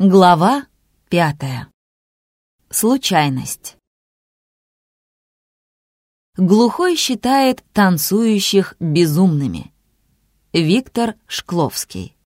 Глава пятая. Случайность. Глухой считает танцующих безумными. Виктор Шкловский.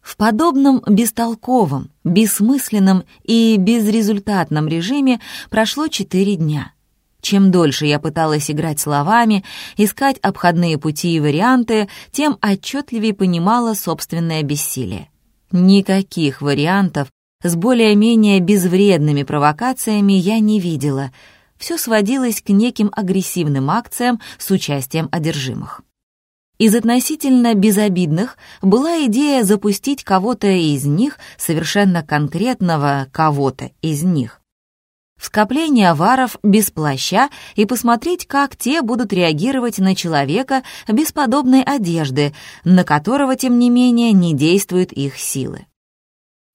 В подобном бестолковом, бессмысленном и безрезультатном режиме прошло четыре дня — чем дольше я пыталась играть словами, искать обходные пути и варианты, тем отчетливее понимала собственное бессилие. Никаких вариантов с более-менее безвредными провокациями я не видела. Все сводилось к неким агрессивным акциям с участием одержимых. Из относительно безобидных была идея запустить кого-то из них, совершенно конкретного кого-то из них, скопление аваров без плаща и посмотреть, как те будут реагировать на человека без подобной одежды, на которого, тем не менее, не действуют их силы.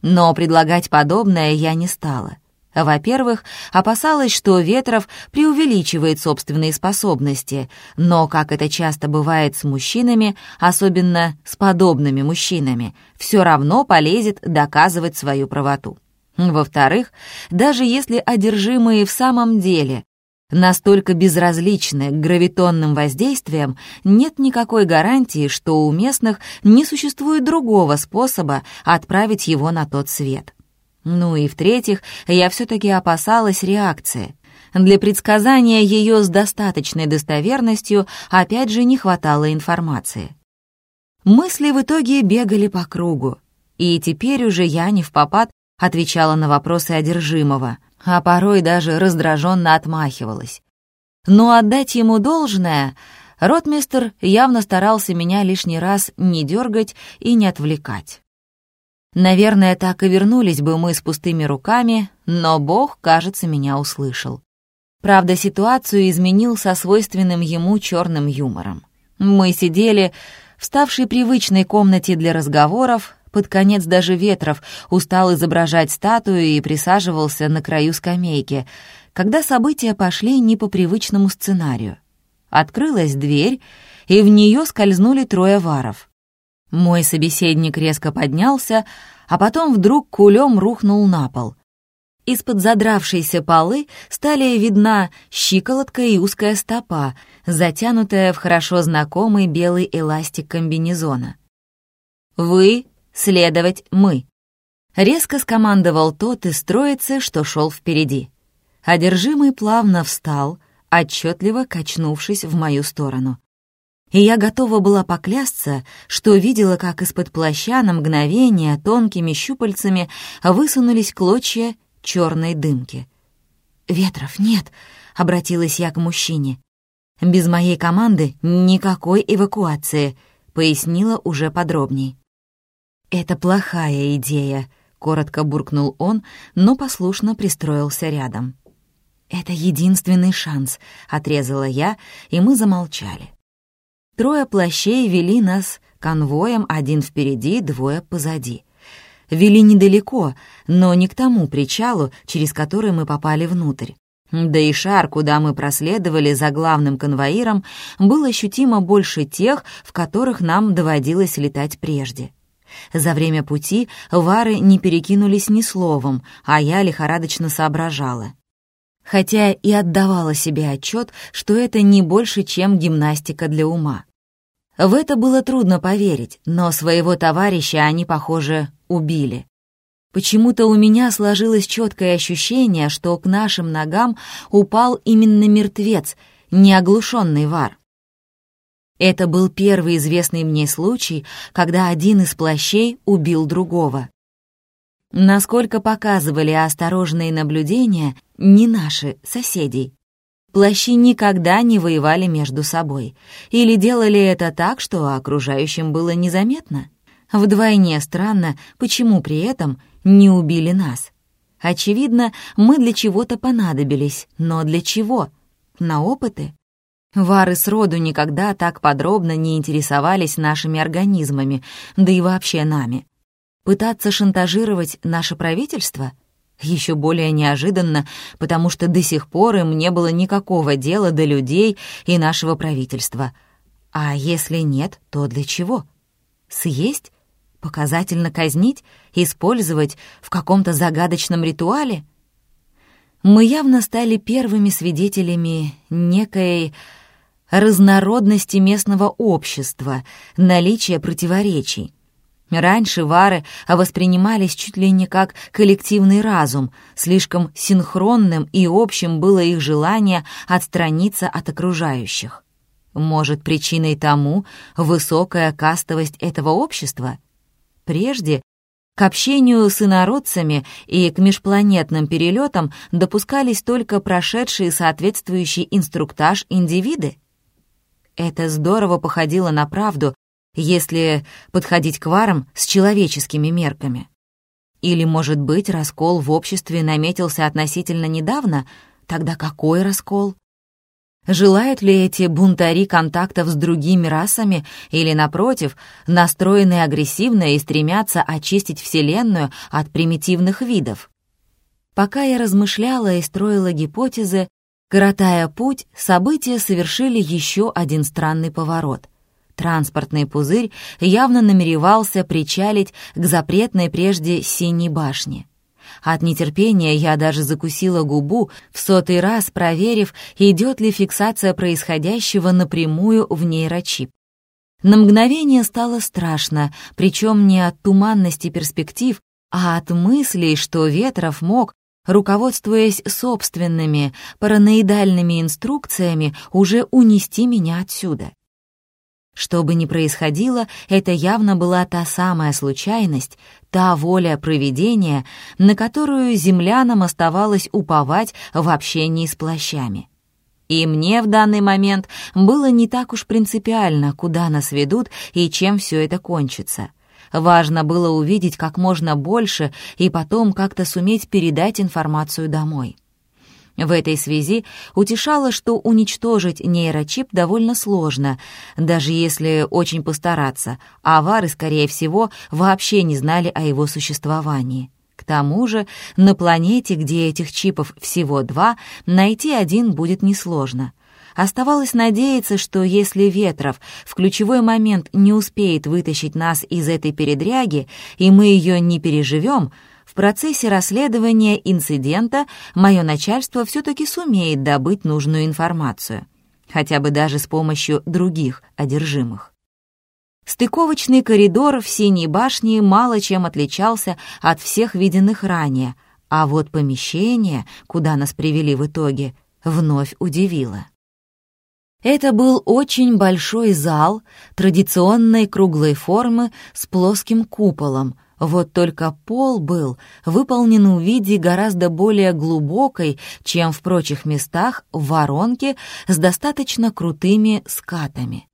Но предлагать подобное я не стала. Во-первых, опасалась, что Ветров преувеличивает собственные способности, но, как это часто бывает с мужчинами, особенно с подобными мужчинами, все равно полезет доказывать свою правоту. Во-вторых, даже если одержимые в самом деле настолько безразличны к гравитонным воздействиям, нет никакой гарантии, что у местных не существует другого способа отправить его на тот свет. Ну и в-третьих, я все-таки опасалась реакции. Для предсказания ее с достаточной достоверностью опять же не хватало информации. Мысли в итоге бегали по кругу, и теперь уже я не в попад отвечала на вопросы одержимого, а порой даже раздраженно отмахивалась. Но отдать ему должное, ротмистер явно старался меня лишний раз не дергать и не отвлекать. Наверное, так и вернулись бы мы с пустыми руками, но Бог, кажется, меня услышал. Правда, ситуацию изменил со свойственным ему черным юмором. Мы сидели в ставшей привычной комнате для разговоров, под конец даже Ветров устал изображать статую и присаживался на краю скамейки, когда события пошли не по привычному сценарию. Открылась дверь, и в нее скользнули трое варов. Мой собеседник резко поднялся, а потом вдруг кулем рухнул на пол. Из-под задравшейся полы стали видна щиколотка и узкая стопа, затянутая в хорошо знакомый белый эластик комбинезона. «Вы следовать мы!» Резко скомандовал тот из троицы, что шел впереди. Одержимый плавно встал, отчетливо качнувшись в мою сторону. И я готова была поклясться, что видела, как из-под плаща на мгновение тонкими щупальцами высунулись клочья черной дымки. «Ветров нет», — обратилась я к мужчине. «Без моей команды никакой эвакуации», — пояснила уже подробней. «Это плохая идея», — коротко буркнул он, но послушно пристроился рядом. «Это единственный шанс», — отрезала я, и мы замолчали. Трое плащей вели нас конвоем, один впереди, двое позади. Вели недалеко, но не к тому причалу, через который мы попали внутрь. Да и шар, куда мы проследовали за главным конвоиром, был ощутимо больше тех, в которых нам доводилось летать прежде. За время пути вары не перекинулись ни словом, а я лихорадочно соображала. Хотя и отдавала себе отчет, что это не больше, чем гимнастика для ума. В это было трудно поверить, но своего товарища они, похоже, убили. Почему-то у меня сложилось четкое ощущение, что к нашим ногам упал именно мертвец, не оглушенный вар. Это был первый известный мне случай, когда один из плащей убил другого. Насколько показывали осторожные наблюдения, не наши, соседей. Плащи никогда не воевали между собой. Или делали это так, что окружающим было незаметно. Вдвойне странно, почему при этом не убили нас. Очевидно, мы для чего-то понадобились, но для чего? На опыты? Вары сроду никогда так подробно не интересовались нашими организмами, да и вообще нами. Пытаться шантажировать наше правительство? Еще более неожиданно, потому что до сих пор им не было никакого дела до людей и нашего правительства. А если нет, то для чего? Съесть? Показательно казнить? Использовать в каком-то загадочном ритуале? Мы явно стали первыми свидетелями некой разнородности местного общества, наличия противоречий. Раньше вары воспринимались чуть ли не как коллективный разум, слишком синхронным и общим было их желание отстраниться от окружающих. Может, причиной тому высокая кастовость этого общества? Прежде к общению с инородцами и к межпланетным перелетам допускались только прошедшие соответствующий инструктаж индивиды? Это здорово походило на правду, если подходить к варам с человеческими мерками. Или, может быть, раскол в обществе наметился относительно недавно? Тогда какой раскол? Желают ли эти бунтари контактов с другими расами или, напротив, настроены агрессивно и стремятся очистить Вселенную от примитивных видов? Пока я размышляла и строила гипотезы, коротая путь, события совершили еще один странный поворот. Транспортный пузырь явно намеревался причалить к запретной прежде синей башне. От нетерпения я даже закусила губу, в сотый раз проверив, идет ли фиксация происходящего напрямую в нейрочип. На мгновение стало страшно, причем не от туманности перспектив, а от мыслей, что Ветров мог, руководствуясь собственными параноидальными инструкциями, уже унести меня отсюда. Что бы ни происходило, это явно была та самая случайность, та воля провидения, на которую землянам оставалось уповать в общении с плащами. И мне в данный момент было не так уж принципиально, куда нас ведут и чем все это кончится. Важно было увидеть как можно больше и потом как-то суметь передать информацию домой. В этой связи утешало, что уничтожить нейрочип довольно сложно, даже если очень постараться, а авары, скорее всего, вообще не знали о его существовании. К тому же на планете, где этих чипов всего два, найти один будет несложно. Оставалось надеяться, что если Ветров в ключевой момент не успеет вытащить нас из этой передряги, и мы ее не переживем, в процессе расследования инцидента мое начальство все-таки сумеет добыть нужную информацию, хотя бы даже с помощью других одержимых. Стыковочный коридор в Синей башне мало чем отличался от всех виденных ранее, а вот помещение, куда нас привели в итоге, вновь удивило. Это был очень большой зал традиционной круглой формы с плоским куполом, вот только пол был выполнен в виде гораздо более глубокой, чем в прочих местах, воронки с достаточно крутыми скатами.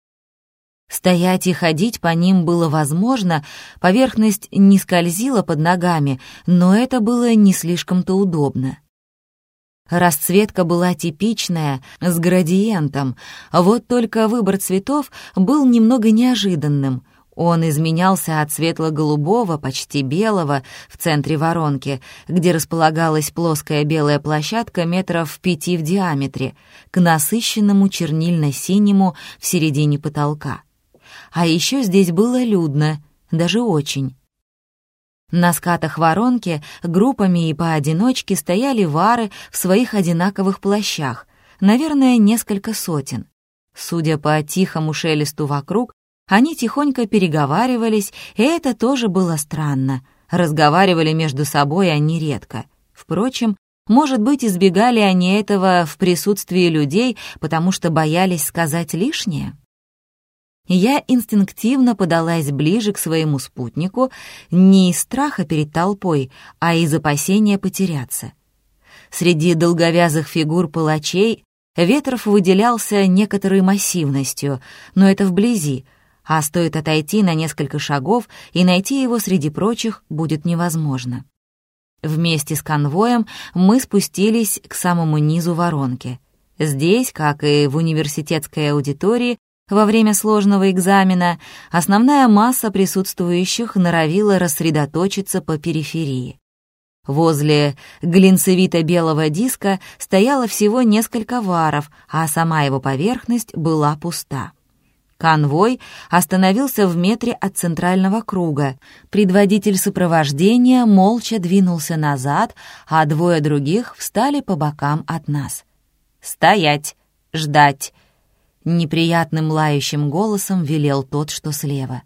Стоять и ходить по ним было возможно, поверхность не скользила под ногами, но это было не слишком-то удобно. Расцветка была типичная, с градиентом, вот только выбор цветов был немного неожиданным — он изменялся от светло-голубого, почти белого, в центре воронки, где располагалась плоская белая площадка метров пяти в диаметре, к насыщенному чернильно-синему в середине потолка. А еще здесь было людно, даже очень. На скатах воронки группами и поодиночке стояли вары в своих одинаковых плащах, наверное, несколько сотен. Судя по тихому шелесту вокруг, они тихонько переговаривались, и это тоже было странно. Разговаривали между собой они редко. Впрочем, может быть, избегали они этого в присутствии людей, потому что боялись сказать лишнее? Я инстинктивно подалась ближе к своему спутнику не из страха перед толпой, а из опасения потеряться. Среди долговязых фигур палачей Ветров выделялся некоторой массивностью, но это вблизи — а стоит отойти на несколько шагов, и найти его среди прочих будет невозможно. Вместе с конвоем мы спустились к самому низу воронки. Здесь, как и в университетской аудитории, во время сложного экзамена основная масса присутствующих норовила рассредоточиться по периферии. Возле глинцевито-белого диска стояло всего несколько варов, а сама его поверхность была пуста. Конвой остановился в метре от центрального круга. Предводитель сопровождения молча двинулся назад, а двое других встали по бокам от нас. «Стоять! Ждать!» Неприятным лающим голосом велел тот, что слева.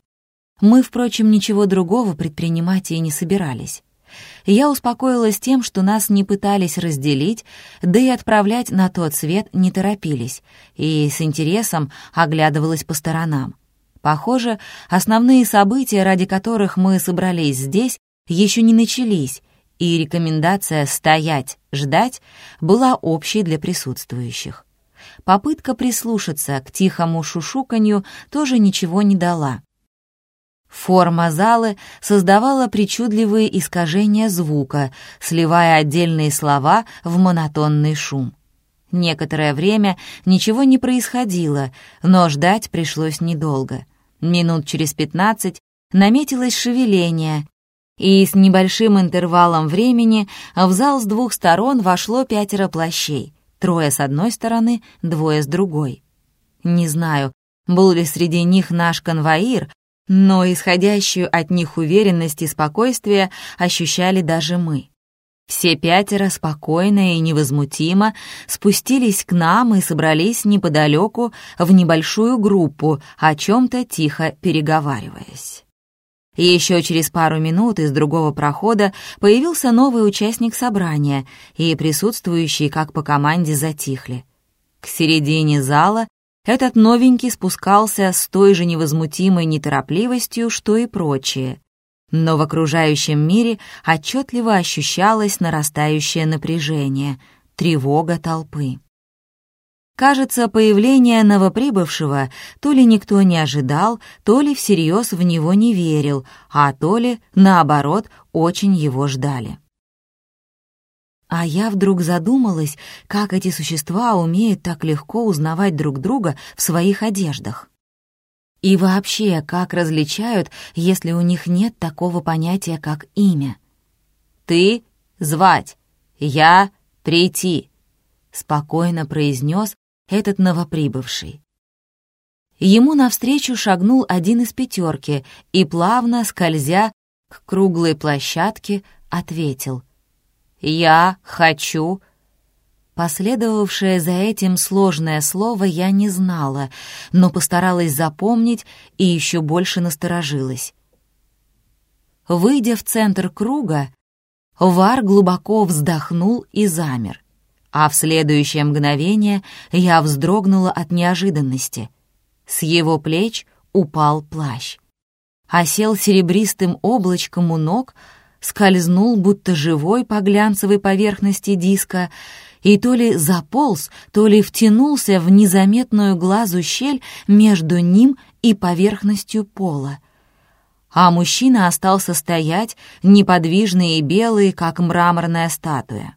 Мы, впрочем, ничего другого предпринимать и не собирались. Я успокоилась тем, что нас не пытались разделить, да и отправлять на тот свет не торопились, и с интересом оглядывалась по сторонам. Похоже, основные события, ради которых мы собрались здесь, еще не начались, и рекомендация «стоять, ждать» была общей для присутствующих. Попытка прислушаться к тихому шушуканью тоже ничего не дала. Форма залы создавала причудливые искажения звука, сливая отдельные слова в монотонный шум. Некоторое время ничего не происходило, но ждать пришлось недолго. Минут через пятнадцать наметилось шевеление, и с небольшим интервалом времени в зал с двух сторон вошло пятеро плащей, трое с одной стороны, двое с другой. Не знаю, был ли среди них наш конвоир, но исходящую от них уверенность и спокойствие ощущали даже мы. Все пятеро спокойно и невозмутимо спустились к нам и собрались неподалеку в небольшую группу, о чем-то тихо переговариваясь. И еще через пару минут из другого прохода появился новый участник собрания, и присутствующие, как по команде, затихли. К середине зала этот новенький спускался с той же невозмутимой неторопливостью, что и прочие. Но в окружающем мире отчетливо ощущалось нарастающее напряжение, тревога толпы. Кажется, появление новоприбывшего то ли никто не ожидал, то ли всерьез в него не верил, а то ли, наоборот, очень его ждали. А я вдруг задумалась, как эти существа умеют так легко узнавать друг друга в своих одеждах. И вообще, как различают, если у них нет такого понятия, как имя. «Ты — звать, я — прийти», — спокойно произнес этот новоприбывший. Ему навстречу шагнул один из пятерки и, плавно скользя к круглой площадке, ответил — «Я хочу...» Последовавшее за этим сложное слово я не знала, но постаралась запомнить и еще больше насторожилась. Выйдя в центр круга, Вар глубоко вздохнул и замер, а в следующее мгновение я вздрогнула от неожиданности. С его плеч упал плащ. Осел серебристым облачком у ног — скользнул, будто живой по глянцевой поверхности диска, и то ли заполз, то ли втянулся в незаметную глазу щель между ним и поверхностью пола. А мужчина остался стоять, неподвижный и белый, как мраморная статуя.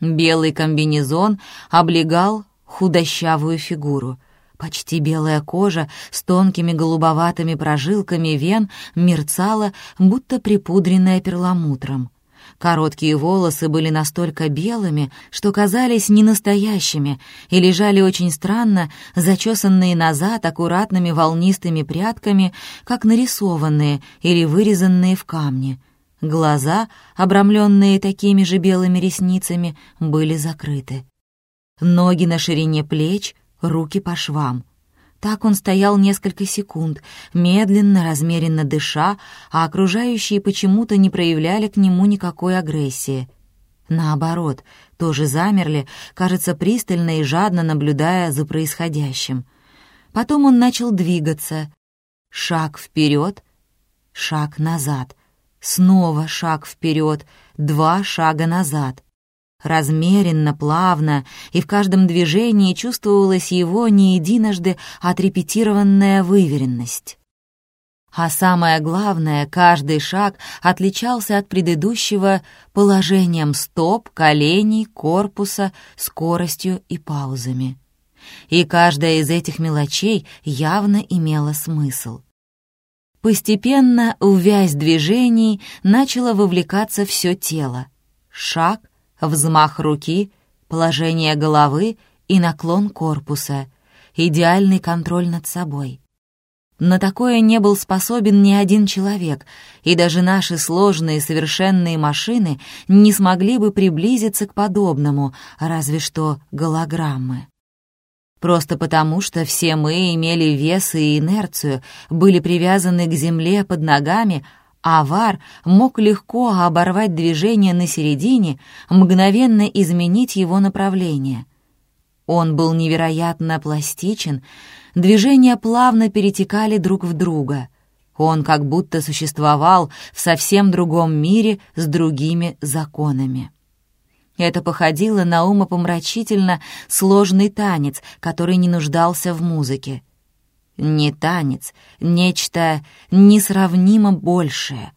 Белый комбинезон облегал худощавую фигуру — Почти белая кожа с тонкими голубоватыми прожилками вен мерцала, будто припудренная перламутром. Короткие волосы были настолько белыми, что казались ненастоящими и лежали очень странно, зачесанные назад аккуратными волнистыми прядками, как нарисованные или вырезанные в камне. Глаза, обрамленные такими же белыми ресницами, были закрыты. Ноги на ширине плеч — руки по швам. Так он стоял несколько секунд, медленно, размеренно дыша, а окружающие почему-то не проявляли к нему никакой агрессии. Наоборот, тоже замерли, кажется, пристально и жадно наблюдая за происходящим. Потом он начал двигаться. Шаг вперед, шаг назад, снова шаг вперед, два шага назад. Размеренно, плавно, и в каждом движении чувствовалась его не единожды отрепетированная выверенность. А самое главное, каждый шаг отличался от предыдущего положением стоп, коленей, корпуса, скоростью и паузами. И каждая из этих мелочей явно имела смысл. Постепенно, увязь движений, начало вовлекаться все тело. Шаг — Взмах руки, положение головы и наклон корпуса, идеальный контроль над собой. На такое не был способен ни один человек, и даже наши сложные совершенные машины не смогли бы приблизиться к подобному, разве что голограммы. Просто потому, что все мы имели вес и инерцию, были привязаны к земле под ногами, а вар мог легко оборвать движение на середине, мгновенно изменить его направление. Он был невероятно пластичен, Движения плавно перетекали друг в друга. Он как будто существовал в совсем другом мире с другими законами. Это походило на умопомрачительно сложный танец, который не нуждался в музыке. Не танец, нечто несравнимо большее,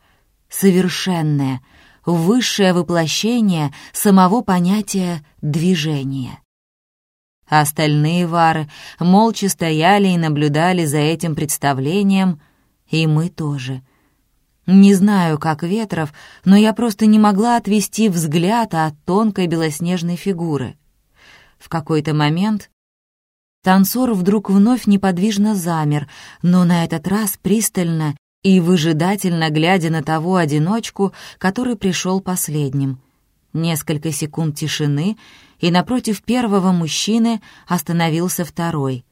совершенное, высшее воплощение самого понятия движения. Остальные вары молча стояли и наблюдали за этим представлением, и мы тоже. Не знаю, как Ветров, но я просто не могла отвести взгляд от тонкой белоснежной фигуры. В какой-то момент танцор вдруг вновь неподвижно замер, но на этот раз пристально и выжидательно глядя на того одиночку, который пришел последним. Несколько секунд тишины — и напротив первого мужчины остановился второй.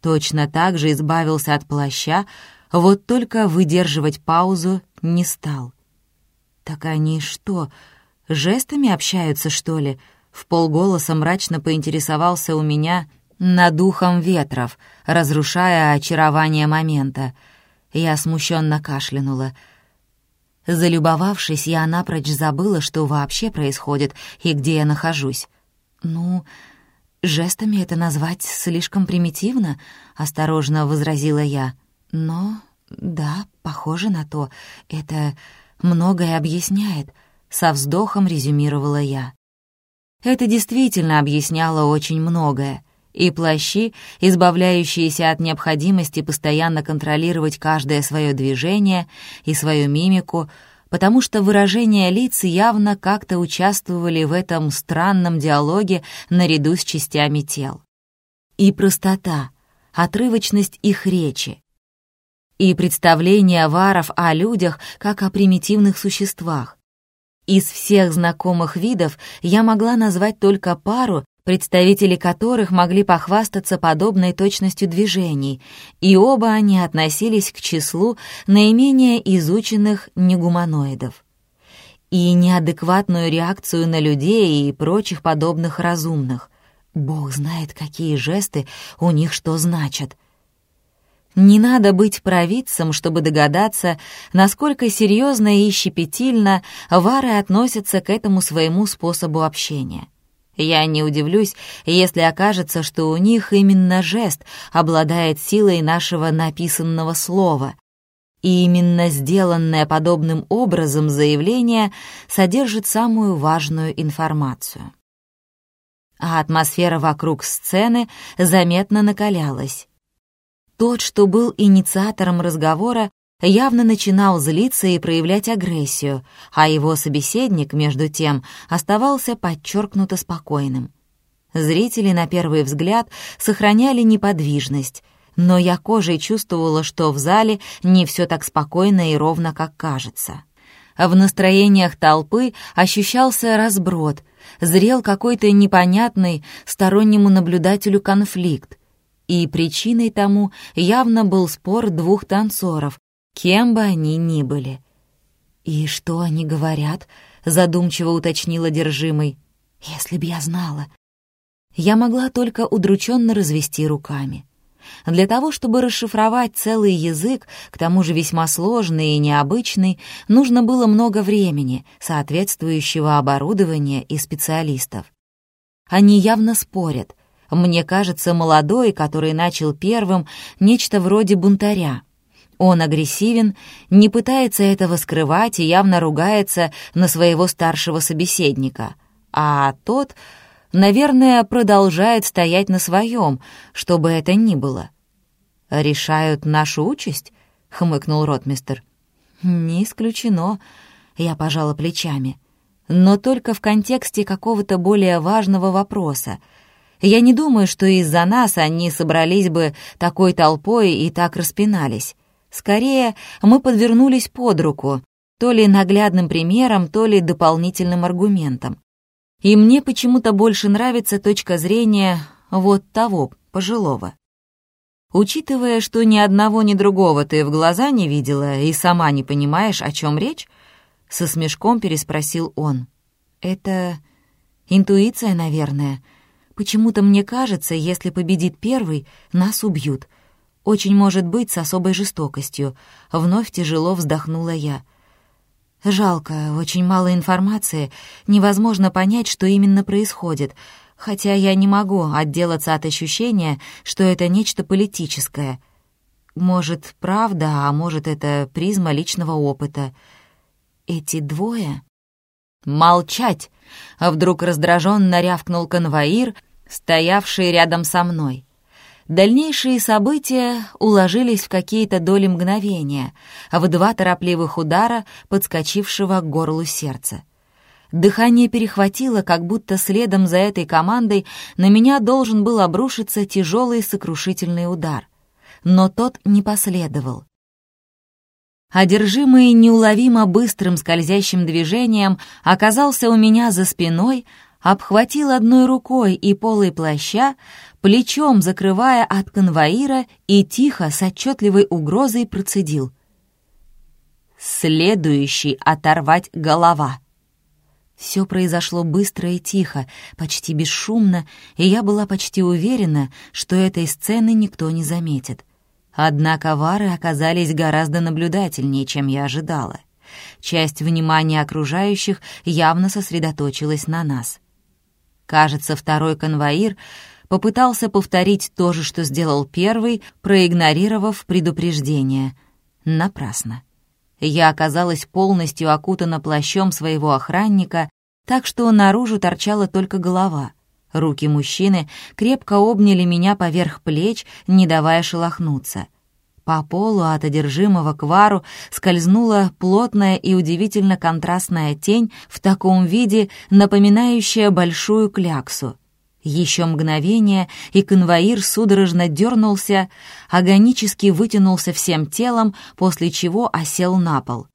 Точно так же избавился от плаща, вот только выдерживать паузу не стал. «Так они что, жестами общаются, что ли?» В полголоса мрачно поинтересовался у меня над духом ветров, разрушая очарование момента. Я смущенно кашлянула. Залюбовавшись, я напрочь забыла, что вообще происходит и где я нахожусь. «Ну, жестами это назвать слишком примитивно», — осторожно возразила я. «Но, да, похоже на то. Это многое объясняет», — со вздохом резюмировала я. Это действительно объясняло очень многое. И плащи, избавляющиеся от необходимости постоянно контролировать каждое свое движение и свою мимику — потому что выражения лиц явно как-то участвовали в этом странном диалоге наряду с частями тел. И простота, отрывочность их речи, и представление варов о людях как о примитивных существах. Из всех знакомых видов я могла назвать только пару, представители которых могли похвастаться подобной точностью движений, и оба они относились к числу наименее изученных негуманоидов. И неадекватную реакцию на людей и прочих подобных разумных. Бог знает, какие жесты у них что значат. Не надо быть провидцем, чтобы догадаться, насколько серьезно и щепетильно вары относятся к этому своему способу общения. Я не удивлюсь, если окажется, что у них именно жест обладает силой нашего написанного слова. И именно сделанное подобным образом заявление содержит самую важную информацию. А атмосфера вокруг сцены заметно накалялась. Тот, что был инициатором разговора, явно начинал злиться и проявлять агрессию, а его собеседник, между тем, оставался подчеркнуто спокойным. Зрители, на первый взгляд, сохраняли неподвижность, но я кожей чувствовала, что в зале не все так спокойно и ровно, как кажется. В настроениях толпы ощущался разброд, зрел какой-то непонятный стороннему наблюдателю конфликт, и причиной тому явно был спор двух танцоров, кем бы они ни были. «И что они говорят?» — задумчиво уточнила держимый. «Если б я знала». Я могла только удрученно развести руками. Для того, чтобы расшифровать целый язык, к тому же весьма сложный и необычный, нужно было много времени, соответствующего оборудования и специалистов. Они явно спорят. Мне кажется, молодой, который начал первым, нечто вроде бунтаря. Он агрессивен, не пытается этого скрывать и явно ругается на своего старшего собеседника. А тот, наверное, продолжает стоять на своем, что бы это ни было. «Решают нашу участь?» — хмыкнул ротмистер. «Не исключено», — я пожала плечами. «Но только в контексте какого-то более важного вопроса. Я не думаю, что из-за нас они собрались бы такой толпой и так распинались. Скорее, мы подвернулись под руку, то ли наглядным примером, то ли дополнительным аргументом. И мне почему-то больше нравится точка зрения вот того, пожилого. Учитывая, что ни одного, ни другого ты в глаза не видела и сама не понимаешь, о чем речь, со смешком переспросил он. Это интуиция, наверное, Почему-то мне кажется, если победит первый, нас убьют. Очень может быть с особой жестокостью. Вновь тяжело вздохнула я. Жалко, очень мало информации, невозможно понять, что именно происходит, хотя я не могу отделаться от ощущения, что это нечто политическое. Может, правда, а может, это призма личного опыта. Эти двое... «Молчать!» — а вдруг раздраженно рявкнул конвоир, стоявший рядом со мной. Дальнейшие события уложились в какие-то доли мгновения, в два торопливых удара, подскочившего к горлу сердца. Дыхание перехватило, как будто следом за этой командой на меня должен был обрушиться тяжелый сокрушительный удар. Но тот не последовал. Одержимый неуловимо быстрым скользящим движением оказался у меня за спиной, обхватил одной рукой и полой плаща, плечом закрывая от конвоира и тихо, с отчетливой угрозой процедил. «Следующий оторвать голова!» Все произошло быстро и тихо, почти бесшумно, и я была почти уверена, что этой сцены никто не заметит — Однако вары оказались гораздо наблюдательнее, чем я ожидала. Часть внимания окружающих явно сосредоточилась на нас. Кажется, второй конвоир попытался повторить то же, что сделал первый, проигнорировав предупреждение. Напрасно. Я оказалась полностью окутана плащом своего охранника, так что наружу торчала только голова — Руки мужчины крепко обняли меня поверх плеч, не давая шелохнуться. По полу от одержимого к вару скользнула плотная и удивительно контрастная тень в таком виде, напоминающая большую кляксу. Еще мгновение, и конвоир судорожно дернулся, агонически вытянулся всем телом, после чего осел на пол.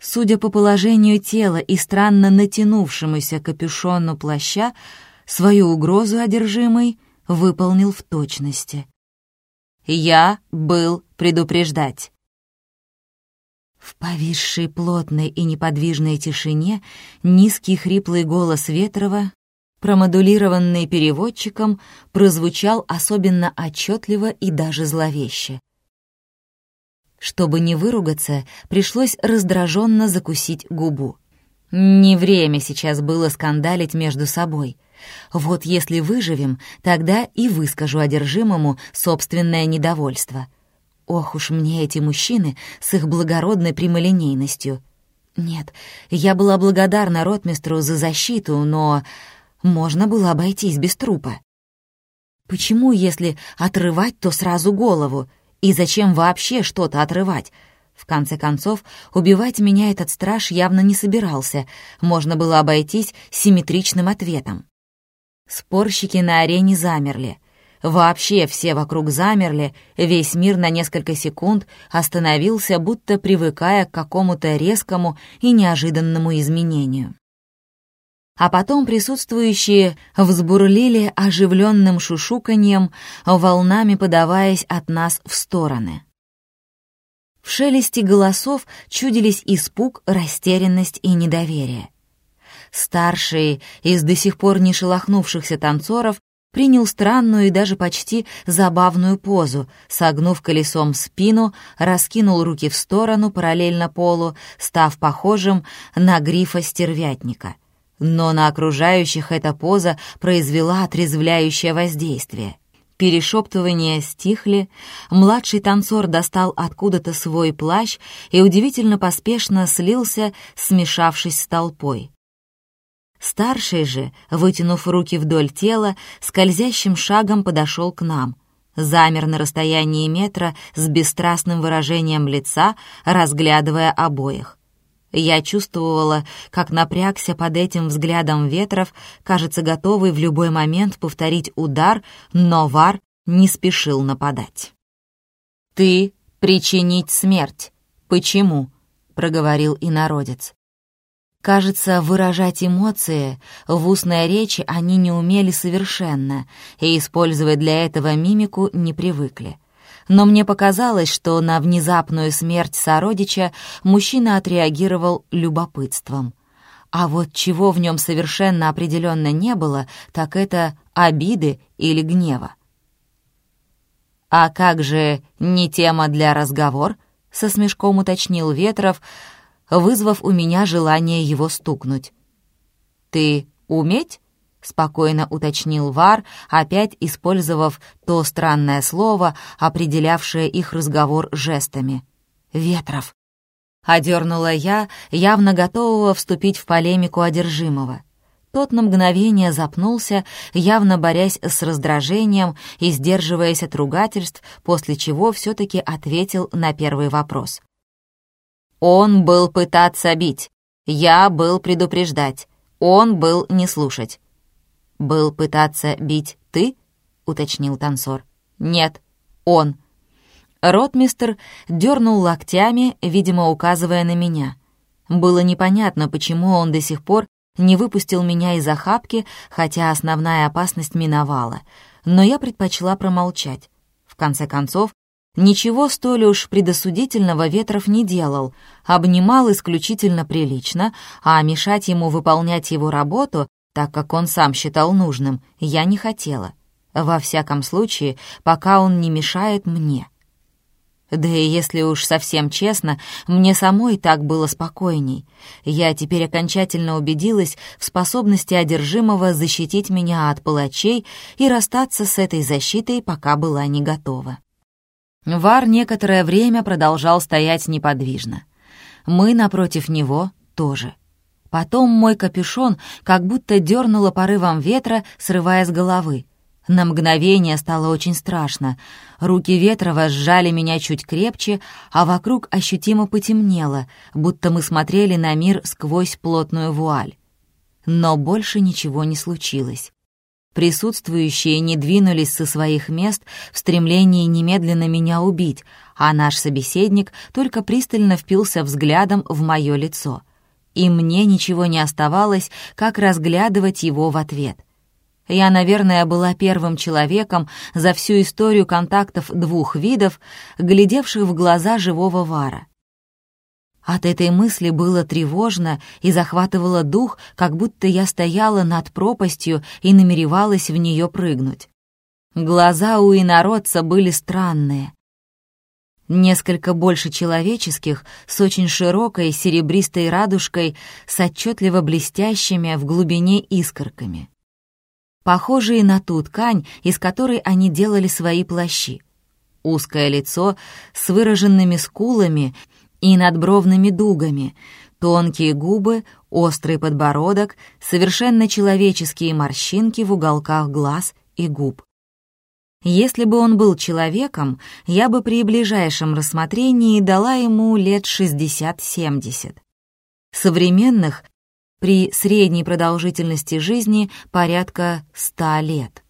Судя по положению тела и странно натянувшемуся капюшону плаща, свою угрозу одержимый выполнил в точности. «Я был предупреждать». В повисшей плотной и неподвижной тишине низкий хриплый голос Ветрова, промодулированный переводчиком, прозвучал особенно отчетливо и даже зловеще. Чтобы не выругаться, пришлось раздраженно закусить губу. Не время сейчас было скандалить между собой. Вот если выживем, тогда и выскажу одержимому собственное недовольство. Ох уж мне эти мужчины с их благородной прямолинейностью. Нет, я была благодарна ротмистру за защиту, но можно было обойтись без трупа. Почему, если отрывать, то сразу голову? И зачем вообще что-то отрывать? В конце концов, убивать меня этот страж явно не собирался, можно было обойтись симметричным ответом. Спорщики на арене замерли. Вообще все вокруг замерли, весь мир на несколько секунд остановился, будто привыкая к какому-то резкому и неожиданному изменению. А потом присутствующие взбурлили оживленным шушуканьем, волнами подаваясь от нас в стороны. В шелесте голосов чудились испуг, растерянность и недоверие. Старший из до сих пор не шелохнувшихся танцоров принял странную и даже почти забавную позу, согнув колесом спину, раскинул руки в сторону параллельно полу, став похожим на грифа стервятника. Но на окружающих эта поза произвела отрезвляющее воздействие. Перешептывания стихли, младший танцор достал откуда-то свой плащ и удивительно поспешно слился, смешавшись с толпой. Старший же, вытянув руки вдоль тела, скользящим шагом подошел к нам. Замер на расстоянии метра с бесстрастным выражением лица, разглядывая обоих. Я чувствовала, как напрягся под этим взглядом ветров, кажется, готовый в любой момент повторить удар, но Вар не спешил нападать. «Ты причинить смерть. Почему?» — проговорил инородец. Кажется, выражать эмоции в устной речи они не умели совершенно и использовать для этого мимику не привыкли. Но мне показалось, что на внезапную смерть сородича мужчина отреагировал любопытством. А вот чего в нем совершенно определенно не было, так это обиды или гнева. «А как же не тема для разговор?» — со смешком уточнил Ветров, вызвав у меня желание его стукнуть. «Ты уметь?» — спокойно уточнил Вар, опять использовав то странное слово, определявшее их разговор жестами. «Ветров». Одернула я, явно готового вступить в полемику одержимого. Тот на мгновение запнулся, явно борясь с раздражением и сдерживаясь от ругательств, после чего все-таки ответил на первый вопрос. «Он был пытаться бить. Я был предупреждать. Он был не слушать». «Был пытаться бить ты?» — уточнил танцор. «Нет, он». Ротмистер дернул локтями, видимо, указывая на меня. Было непонятно, почему он до сих пор не выпустил меня из охапки, хотя основная опасность миновала, но я предпочла промолчать. В конце концов, ничего столь уж предосудительного Ветров не делал, обнимал исключительно прилично, а мешать ему выполнять его работу, так как он сам считал нужным, я не хотела. Во всяком случае, пока он не мешает мне. Да и если уж совсем честно, мне самой так было спокойней. Я теперь окончательно убедилась в способности одержимого защитить меня от палачей и расстаться с этой защитой, пока была не готова. Вар некоторое время продолжал стоять неподвижно. Мы напротив него тоже. Потом мой капюшон как будто дернуло порывом ветра, срывая с головы. На мгновение стало очень страшно. Руки Ветрова сжали меня чуть крепче, а вокруг ощутимо потемнело, будто мы смотрели на мир сквозь плотную вуаль. Но больше ничего не случилось. Присутствующие не двинулись со своих мест в стремлении немедленно меня убить, а наш собеседник только пристально впился взглядом в мое лицо. И мне ничего не оставалось, как разглядывать его в ответ. Я, наверное, была первым человеком за всю историю контактов двух видов, глядевших в глаза живого вара. От этой мысли было тревожно и захватывало дух, как будто я стояла над пропастью и намеревалась в нее прыгнуть. Глаза у инородца были странные. Несколько больше человеческих, с очень широкой серебристой радужкой, с отчетливо блестящими в глубине искорками похожие на ту ткань, из которой они делали свои плащи. Узкое лицо с выраженными скулами и надбровными дугами, тонкие губы, острый подбородок, совершенно человеческие морщинки в уголках глаз и губ. Если бы он был человеком, я бы при ближайшем рассмотрении дала ему лет 60-70. Современных при средней продолжительности жизни порядка ста лет.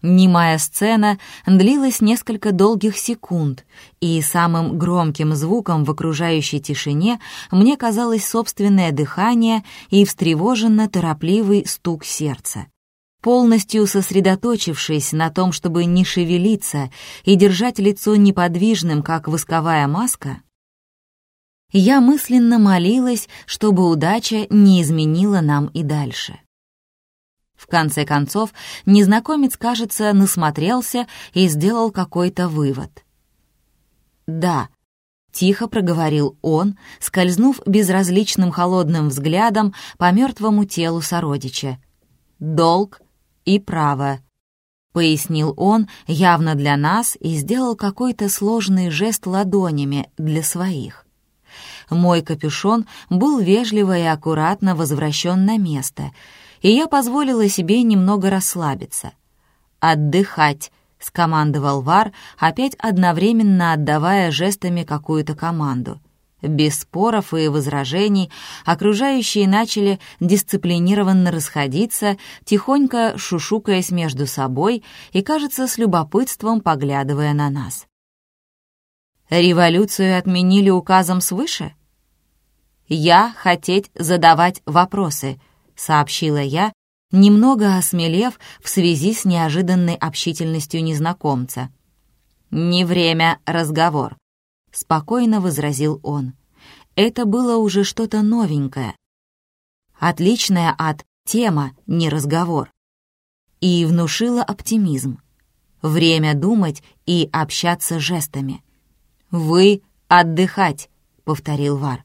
Немая сцена длилась несколько долгих секунд, и самым громким звуком в окружающей тишине мне казалось собственное дыхание и встревоженно-торопливый стук сердца. Полностью сосредоточившись на том, чтобы не шевелиться и держать лицо неподвижным, как восковая маска, я мысленно молилась, чтобы удача не изменила нам и дальше. Конце концов, незнакомец, кажется, насмотрелся и сделал какой-то вывод. «Да», — тихо проговорил он, скользнув безразличным холодным взглядом по мертвому телу сородича. «Долг и право», — пояснил он явно для нас и сделал какой-то сложный жест ладонями для своих. Мой капюшон был вежливо и аккуратно возвращен на место, и я позволила себе немного расслабиться. «Отдыхать!» — скомандовал Вар, опять одновременно отдавая жестами какую-то команду. Без споров и возражений окружающие начали дисциплинированно расходиться, тихонько шушукаясь между собой и, кажется, с любопытством поглядывая на нас. Революцию отменили указом свыше? «Я хотеть задавать вопросы», — сообщила я, немного осмелев в связи с неожиданной общительностью незнакомца. «Не время разговор», — спокойно возразил он. Это было уже что-то новенькое. Отличное от «тема, не разговор». И внушило оптимизм. Время думать и общаться жестами. «Вы отдыхать», — повторил Вар.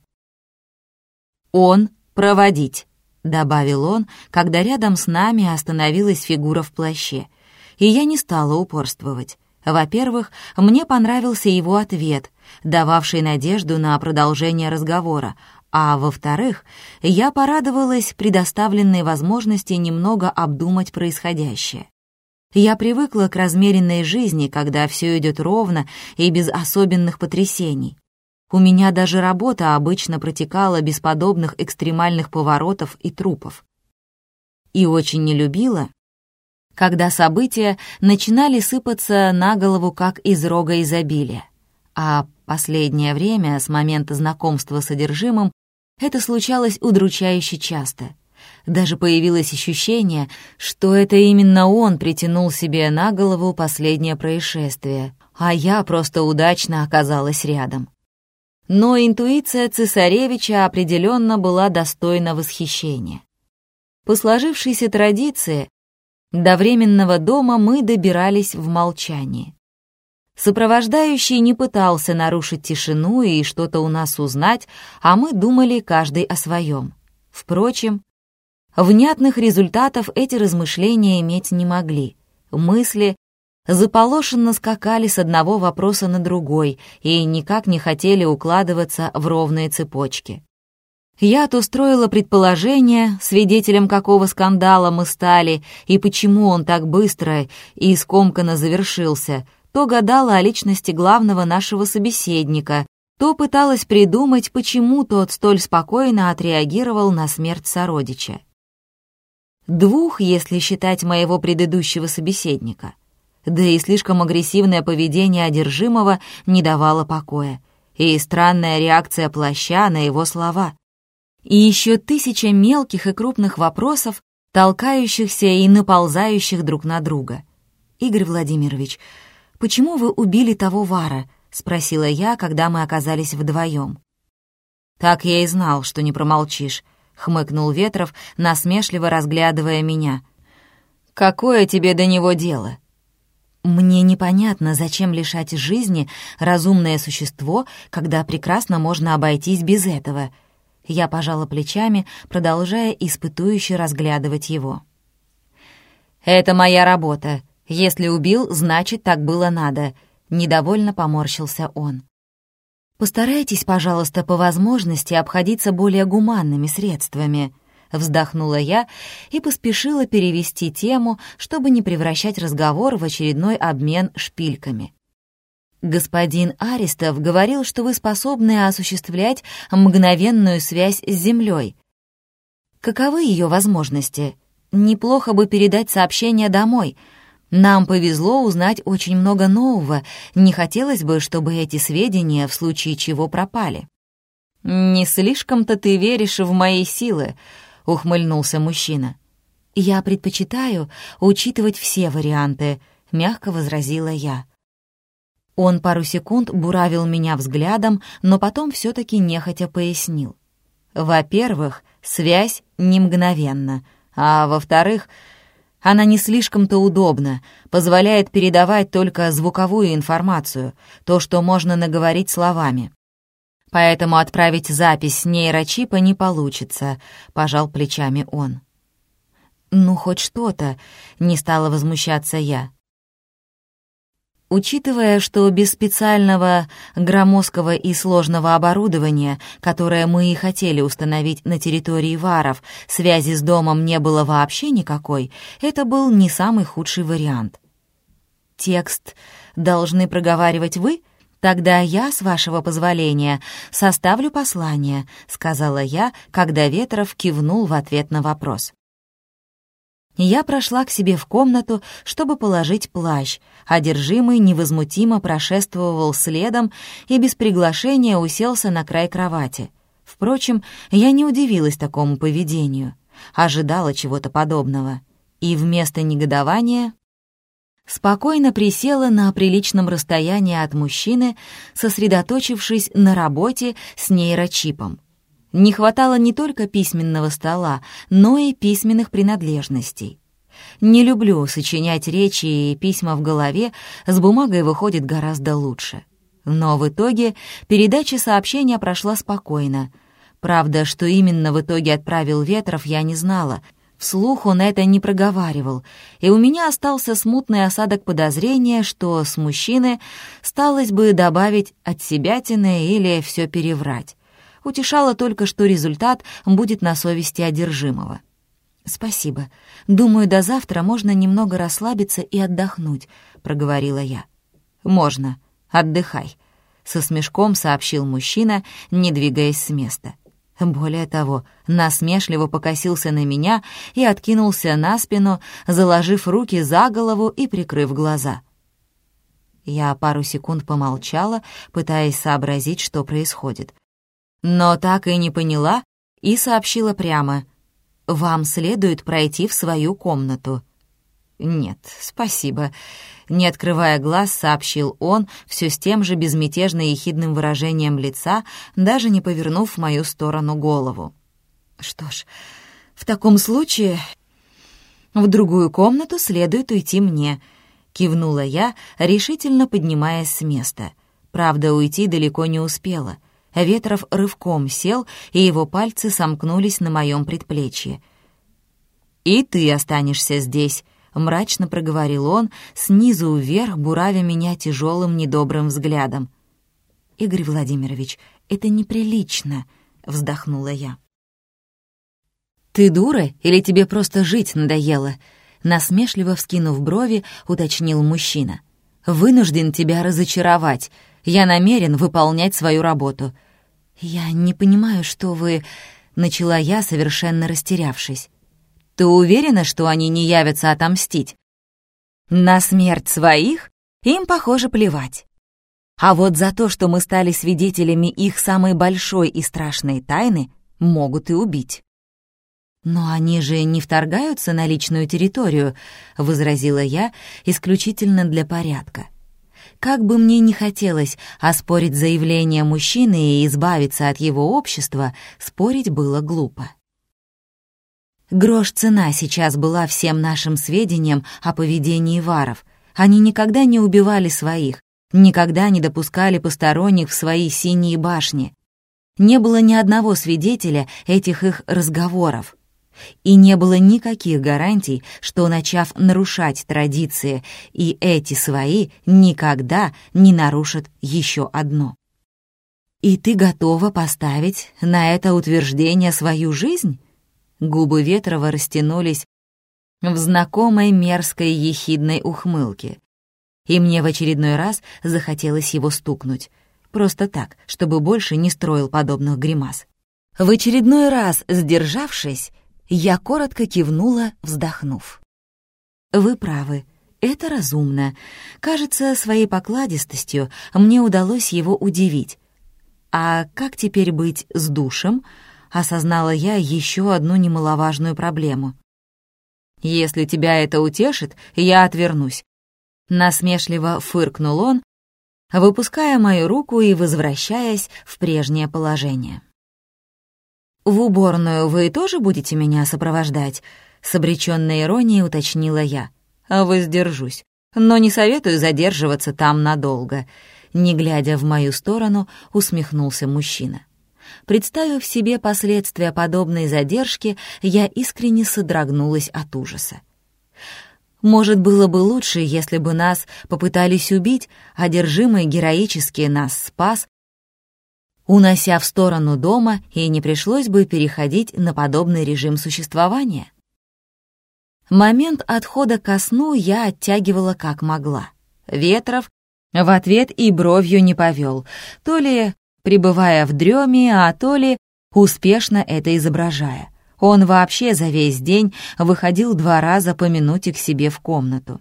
«Он проводить», — добавил он, когда рядом с нами остановилась фигура в плаще. И я не стала упорствовать. Во-первых, мне понравился его ответ, дававший надежду на продолжение разговора, а во-вторых, я порадовалась предоставленной возможности немного обдумать происходящее. Я привыкла к размеренной жизни, когда все идет ровно и без особенных потрясений. У меня даже работа обычно протекала без подобных экстремальных поворотов и трупов. И очень не любила, когда события начинали сыпаться на голову как из рога изобилия. А последнее время, с момента знакомства с содержимым, это случалось удручающе часто. Даже появилось ощущение, что это именно он притянул себе на голову последнее происшествие, а я просто удачно оказалась рядом. Но интуиция цесаревича определенно была достойна восхищения. По сложившейся традиции, до временного дома мы добирались в молчании. Сопровождающий не пытался нарушить тишину и что-то у нас узнать, а мы думали каждый о своем. Впрочем, внятных результатов эти размышления иметь не могли. Мысли заполошенно скакали с одного вопроса на другой и никак не хотели укладываться в ровные цепочки. Я то строила предположение, свидетелем какого скандала мы стали и почему он так быстро и скомканно завершился, то гадала о личности главного нашего собеседника, то пыталась придумать, почему тот столь спокойно отреагировал на смерть сородича. Двух, если считать моего предыдущего собеседника. Да и слишком агрессивное поведение одержимого не давало покоя. И странная реакция плаща на его слова и еще тысяча мелких и крупных вопросов, толкающихся и наползающих друг на друга. «Игорь Владимирович, почему вы убили того Вара?» — спросила я, когда мы оказались вдвоем. «Так я и знал, что не промолчишь», — хмыкнул Ветров, насмешливо разглядывая меня. «Какое тебе до него дело?» «Мне непонятно, зачем лишать жизни разумное существо, когда прекрасно можно обойтись без этого», я пожала плечами, продолжая испытующе разглядывать его. «Это моя работа. Если убил, значит, так было надо», — недовольно поморщился он. «Постарайтесь, пожалуйста, по возможности обходиться более гуманными средствами», — вздохнула я и поспешила перевести тему, чтобы не превращать разговор в очередной обмен шпильками. Господин Аристов говорил, что вы способны осуществлять мгновенную связь с Землей. Каковы ее возможности? Неплохо бы передать сообщение домой. Нам повезло узнать очень много нового. Не хотелось бы, чтобы эти сведения в случае чего пропали. «Не слишком-то ты веришь в мои силы», — ухмыльнулся мужчина. «Я предпочитаю учитывать все варианты», — мягко возразила я. Он пару секунд буравил меня взглядом, но потом все-таки нехотя пояснил. Во-первых, связь не мгновенна, а во-вторых, она не слишком-то удобна, позволяет передавать только звуковую информацию, то, что можно наговорить словами. Поэтому отправить запись нейрочипа не получится, пожал плечами он. «Ну, хоть что-то», — не стала возмущаться я. Учитывая, что без специального громоздкого и сложного оборудования, которое мы и хотели установить на территории Варов, связи с домом не было вообще никакой, это был не самый худший вариант. «Текст должны проговаривать вы?» — «Тогда я, с вашего позволения, составлю послание», — сказала я, когда Ветров кивнул в ответ на вопрос. Я прошла к себе в комнату, чтобы положить плащ. Одержимый невозмутимо прошествовал следом и без приглашения уселся на край кровати. Впрочем, я не удивилась такому поведению. Ожидала чего-то подобного. И вместо негодования спокойно присела на приличном расстоянии от мужчины, сосредоточившись на работе с нейрочипом. Не хватало не только письменного стола, но и письменных принадлежностей. Не люблю сочинять речи и письма в голове, с бумагой выходит гораздо лучше. Но в итоге передача сообщения прошла спокойно. Правда, что именно в итоге отправил Ветров, я не знала — Вслух он это не проговаривал, и у меня остался смутный осадок подозрения, что с мужчины сталось бы добавить от себятины или все переврать. Утешало только, что результат будет на совести одержимого. «Спасибо. Думаю, до завтра можно немного расслабиться и отдохнуть», — проговорила я. «Можно. Отдыхай», — со смешком сообщил мужчина, не двигаясь с места. Более того, насмешливо покосился на меня и откинулся на спину, заложив руки за голову и прикрыв глаза. Я пару секунд помолчала, пытаясь сообразить, что происходит. Но так и не поняла и сообщила прямо. «Вам следует пройти в свою комнату». «Нет, спасибо», — не открывая глаз, сообщил он, все с тем же безмятежно ехидным выражением лица, даже не повернув в мою сторону голову. «Что ж, в таком случае в другую комнату следует уйти мне», — кивнула я, решительно поднимаясь с места. Правда, уйти далеко не успела. Ветров рывком сел, и его пальцы сомкнулись на моем предплечье. «И ты останешься здесь», — мрачно проговорил он, снизу вверх буравя меня тяжелым недобрым взглядом. «Игорь Владимирович, это неприлично», — вздохнула я. «Ты дура или тебе просто жить надоело?» Насмешливо вскинув брови, уточнил мужчина. «Вынужден тебя разочаровать. Я намерен выполнять свою работу». «Я не понимаю, что вы...» — начала я, совершенно растерявшись. Ты уверена, что они не явятся отомстить? На смерть своих им, похоже, плевать. А вот за то, что мы стали свидетелями их самой большой и страшной тайны, могут и убить. «Но они же не вторгаются на личную территорию», — возразила я исключительно для порядка. Как бы мне ни хотелось оспорить заявление мужчины и избавиться от его общества, спорить было глупо. Грош цена сейчас была всем нашим сведениям о поведении варов. Они никогда не убивали своих, никогда не допускали посторонних в свои синие башни. Не было ни одного свидетеля этих их разговоров. И не было никаких гарантий, что, начав нарушать традиции, и эти свои никогда не нарушат еще одно. «И ты готова поставить на это утверждение свою жизнь?» Губы Ветрова растянулись в знакомой мерзкой ехидной ухмылке. И мне в очередной раз захотелось его стукнуть. Просто так, чтобы больше не строил подобных гримас. В очередной раз, сдержавшись, я коротко кивнула, вздохнув. «Вы правы, это разумно. Кажется, своей покладистостью мне удалось его удивить. А как теперь быть с душем?» Осознала я еще одну немаловажную проблему. «Если тебя это утешит, я отвернусь». Насмешливо фыркнул он, выпуская мою руку и возвращаясь в прежнее положение. «В уборную вы тоже будете меня сопровождать?» С обреченной иронией уточнила я. «Воздержусь, но не советую задерживаться там надолго», не глядя в мою сторону, усмехнулся мужчина. Представив себе последствия подобной задержки, я искренне содрогнулась от ужаса. Может, было бы лучше, если бы нас попытались убить, одержимый героически нас спас, унося в сторону дома, и не пришлось бы переходить на подобный режим существования. Момент отхода ко сну я оттягивала как могла. Ветров В ответ и бровью не повел, то ли пребывая в дреме, а то ли успешно это изображая. Он вообще за весь день выходил два раза по минуте к себе в комнату.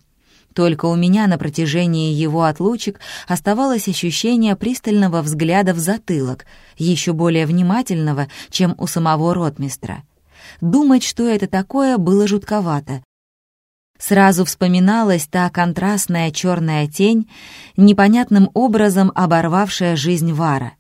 Только у меня на протяжении его отлучек оставалось ощущение пристального взгляда в затылок, еще более внимательного, чем у самого ротмистра. Думать, что это такое, было жутковато. Сразу вспоминалась та контрастная черная тень, непонятным образом оборвавшая жизнь Вара.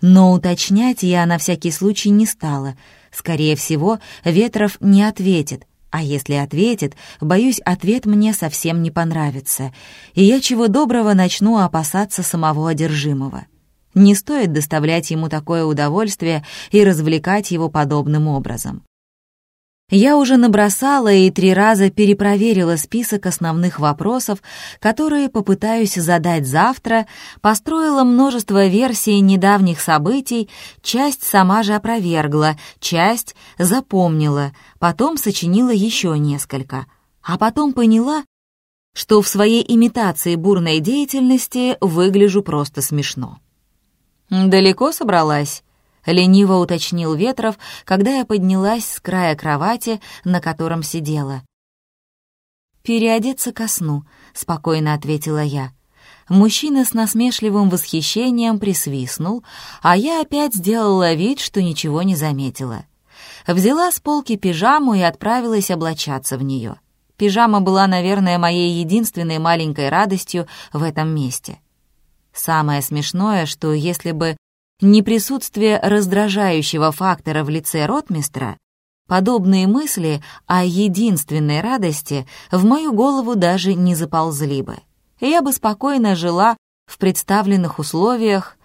Но уточнять я на всякий случай не стала — Скорее всего, Ветров не ответит, а если ответит, боюсь, ответ мне совсем не понравится, и я чего доброго начну опасаться самого одержимого. Не стоит доставлять ему такое удовольствие и развлекать его подобным образом. Я уже набросала и три раза перепроверила список основных вопросов, которые попытаюсь задать завтра, построила множество версий недавних событий, часть сама же опровергла, часть запомнила, потом сочинила еще несколько, а потом поняла, что в своей имитации бурной деятельности выгляжу просто смешно. «Далеко собралась?» — лениво уточнил Ветров, когда я поднялась с края кровати, на котором сидела. «Переодеться ко сну», — спокойно ответила я. Мужчина с насмешливым восхищением присвистнул, а я опять сделала вид, что ничего не заметила. Взяла с полки пижаму и отправилась облачаться в нее. Пижама была, наверное, моей единственной маленькой радостью в этом месте. Самое смешное, что если бы неприсутствие раздражающего фактора в лице ротмистра, подобные мысли о единственной радости в мою голову даже не заползли бы. Я бы спокойно жила в представленных условиях,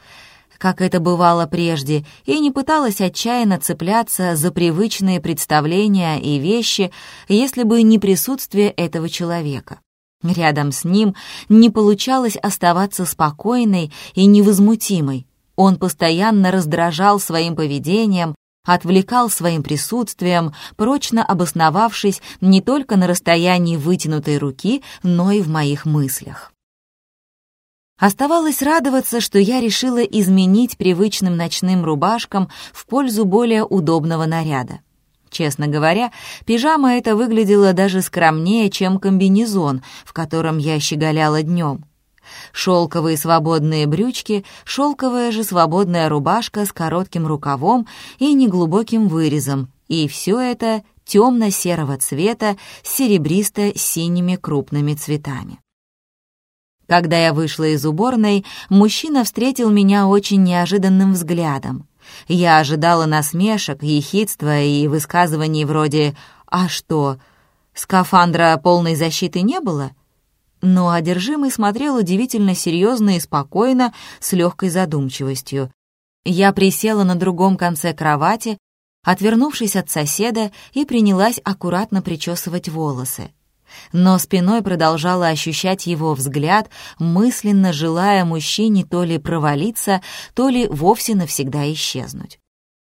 как это бывало прежде, и не пыталась отчаянно цепляться за привычные представления и вещи, если бы не присутствие этого человека. Рядом с ним не получалось оставаться спокойной и невозмутимой, он постоянно раздражал своим поведением, отвлекал своим присутствием, прочно обосновавшись не только на расстоянии вытянутой руки, но и в моих мыслях. Оставалось радоваться, что я решила изменить привычным ночным рубашкам в пользу более удобного наряда. Честно говоря, пижама эта выглядела даже скромнее, чем комбинезон, в котором я щеголяла днем. Шелковые свободные брючки, шелковая же свободная рубашка с коротким рукавом и неглубоким вырезом, и все это темно-серого цвета с серебристо-синими крупными цветами. Когда я вышла из уборной, мужчина встретил меня очень неожиданным взглядом. Я ожидала насмешек, ехидства и высказываний вроде «А что, скафандра полной защиты не было?» Но одержимый смотрел удивительно серьезно и спокойно, с легкой задумчивостью. Я присела на другом конце кровати, отвернувшись от соседа, и принялась аккуратно причесывать волосы. Но спиной продолжала ощущать его взгляд, мысленно желая мужчине то ли провалиться, то ли вовсе навсегда исчезнуть.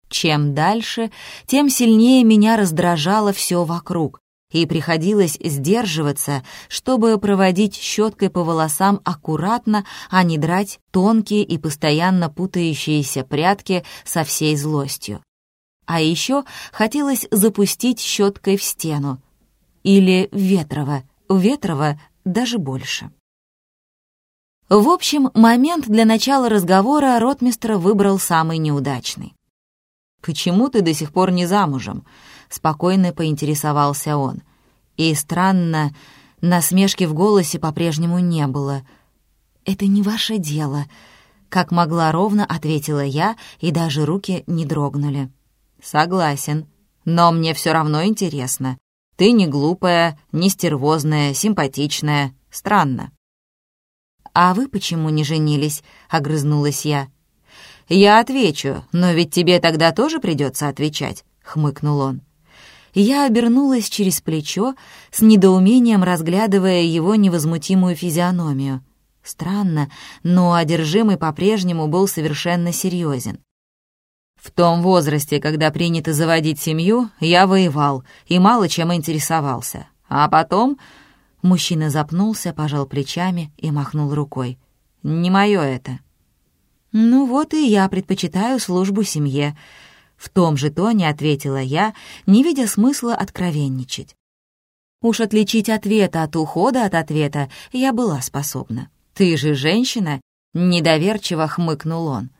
Чем дальше, тем сильнее меня раздражало все вокруг, и приходилось сдерживаться, чтобы проводить щеткой по волосам аккуратно, а не драть тонкие и постоянно путающиеся прядки со всей злостью. А еще хотелось запустить щеткой в стену. Или Ветрово, у Ветрова даже больше. В общем, момент для начала разговора ротмистра выбрал самый неудачный. «Почему ты до сих пор не замужем?» Спокойно поинтересовался он. И странно, насмешки в голосе по-прежнему не было. «Это не ваше дело», — как могла ровно ответила я, и даже руки не дрогнули. «Согласен, но мне все равно интересно. Ты не глупая, не стервозная, симпатичная. Странно». «А вы почему не женились?» — огрызнулась я. «Я отвечу, но ведь тебе тогда тоже придется отвечать», — хмыкнул он. Я обернулась через плечо, с недоумением разглядывая его невозмутимую физиономию. Странно, но одержимый по-прежнему был совершенно серьезен. В том возрасте, когда принято заводить семью, я воевал и мало чем интересовался. А потом... Мужчина запнулся, пожал плечами и махнул рукой. Не мое это». «Ну вот и я предпочитаю службу семье», — в том же тоне ответила я, не видя смысла откровенничать. Уж отличить ответа от ухода от ответа я была способна. «Ты же женщина?» — недоверчиво хмыкнул он.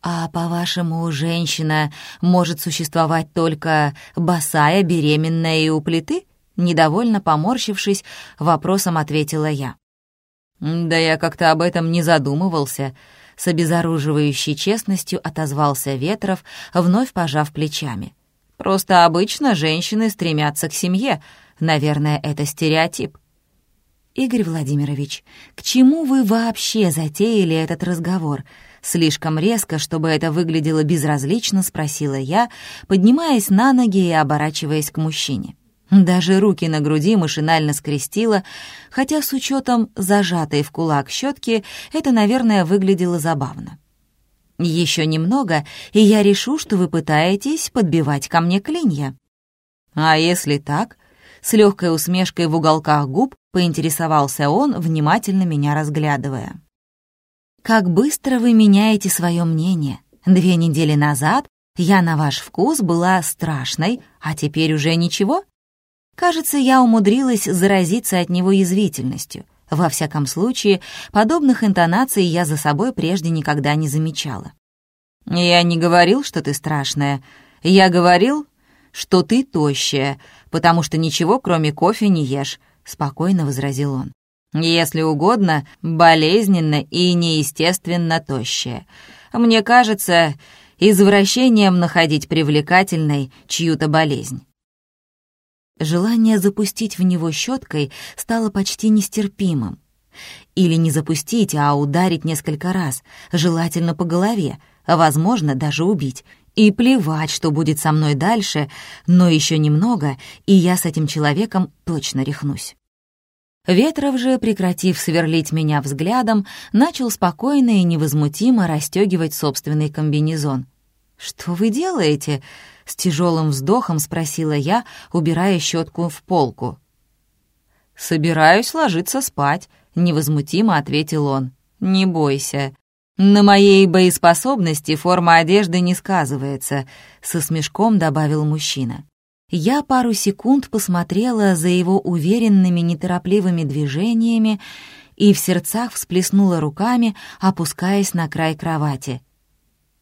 «А, по-вашему, женщина может существовать только босая, беременная и у плиты?» Недовольно поморщившись, вопросом ответила я. «Да я как-то об этом не задумывался», — с обезоруживающей честностью отозвался Ветров, вновь пожав плечами. «Просто обычно женщины стремятся к семье. Наверное, это стереотип». «Игорь Владимирович, к чему вы вообще затеяли этот разговор?» Слишком резко, чтобы это выглядело безразлично, спросила я, поднимаясь на ноги и оборачиваясь к мужчине. Даже руки на груди машинально скрестила, хотя с учетом зажатой в кулак щетки это, наверное, выглядело забавно. Еще немного, и я решу, что вы пытаетесь подбивать ко мне клинья. А если так? С легкой усмешкой в уголках губ поинтересовался он, внимательно меня разглядывая. «Как быстро вы меняете свое мнение. Две недели назад я на ваш вкус была страшной, а теперь уже ничего?» Кажется, я умудрилась заразиться от него язвительностью. Во всяком случае, подобных интонаций я за собой прежде никогда не замечала. «Я не говорил, что ты страшная. Я говорил, что ты тощая, потому что ничего, кроме кофе, не ешь», — спокойно возразил он. «Если угодно, болезненно и неестественно тощая. Мне кажется, извращением находить привлекательной чью-то болезнь. Желание запустить в него щеткой стало почти нестерпимым. Или не запустить, а ударить несколько раз, желательно по голове, а, возможно, даже убить. И плевать, что будет со мной дальше, но еще немного, и я с этим человеком точно рехнусь. Ветров же, прекратив сверлить меня взглядом, начал спокойно и невозмутимо расстегивать собственный комбинезон. «Что вы делаете?» С тяжелым вздохом спросила я, убирая щетку в полку. «Собираюсь ложиться спать», — невозмутимо ответил он. «Не бойся. На моей боеспособности форма одежды не сказывается», — со смешком добавил мужчина. Я пару секунд посмотрела за его уверенными, неторопливыми движениями и в сердцах всплеснула руками, опускаясь на край кровати.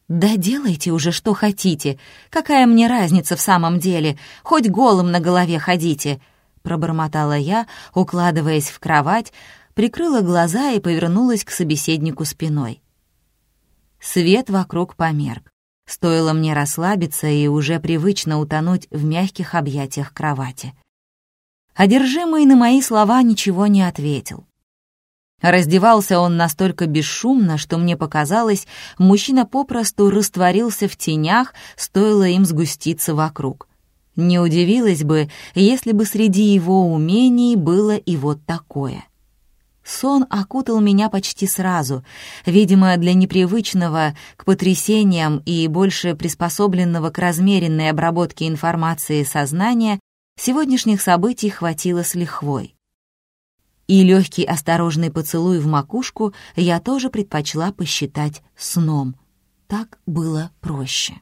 «Да делайте уже, что хотите. Какая мне разница в самом деле? Хоть голым на голове ходите!» Пробормотала я, укладываясь в кровать, прикрыла глаза и повернулась к собеседнику спиной. Свет вокруг померк. Стоило мне расслабиться и уже привычно утонуть в мягких объятиях кровати. Одержимый на мои слова ничего не ответил. Раздевался он настолько бесшумно, что мне показалось, мужчина попросту растворился в тенях, стоило им сгуститься вокруг. Не удивилась бы, если бы среди его умений было и вот такое. Сон окутал меня почти сразу, видимо, для непривычного к потрясениям и больше приспособленного к размеренной обработке информации сознания сегодняшних событий хватило с лихвой. И легкий осторожный поцелуй в макушку я тоже предпочла посчитать сном. Так было проще.